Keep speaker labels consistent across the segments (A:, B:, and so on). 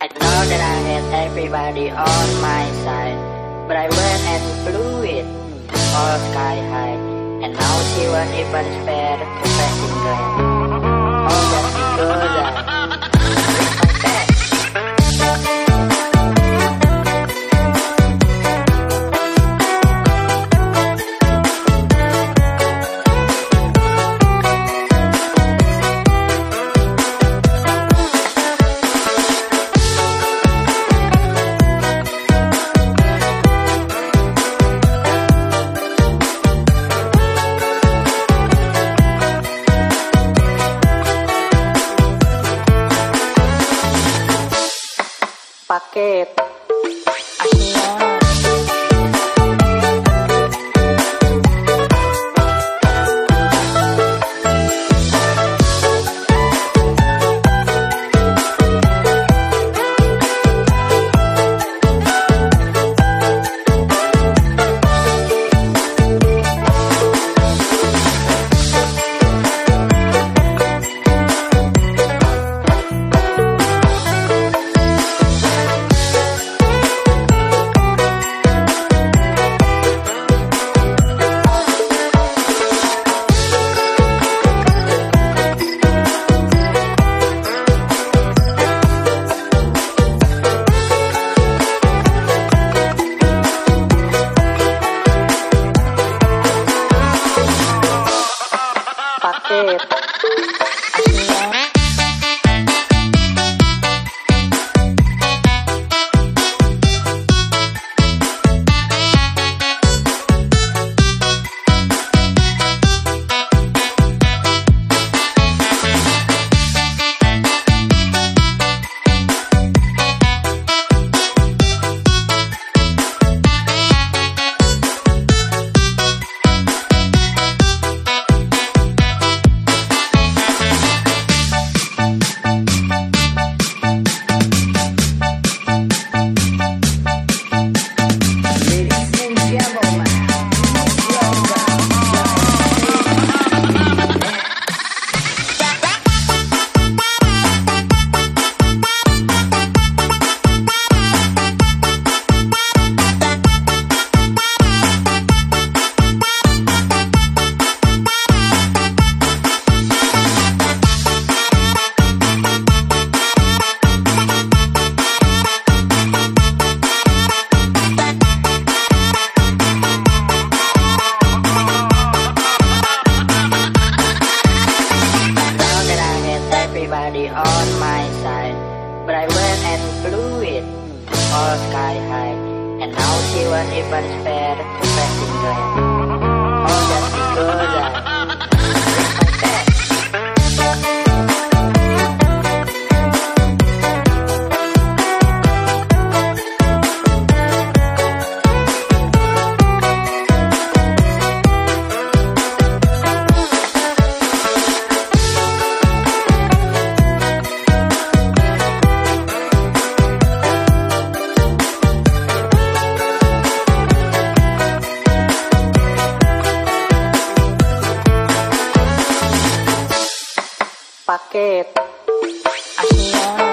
A: I know that I had everybody on my side, but I went and blew it all sky high, and now she won't even spare the passing glance. paquete. 对。On my side, but I went and blew it all sky high, and now she won't even spare the passing glance. paket. Akhirnya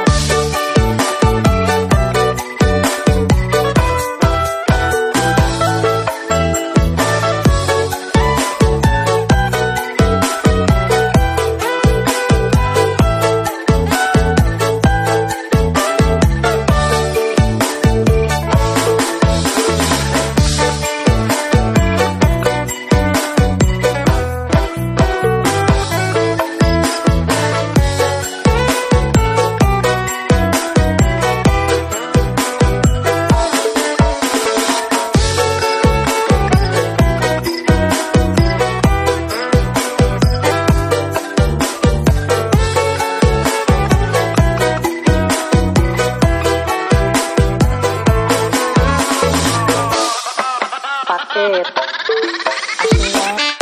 A: Música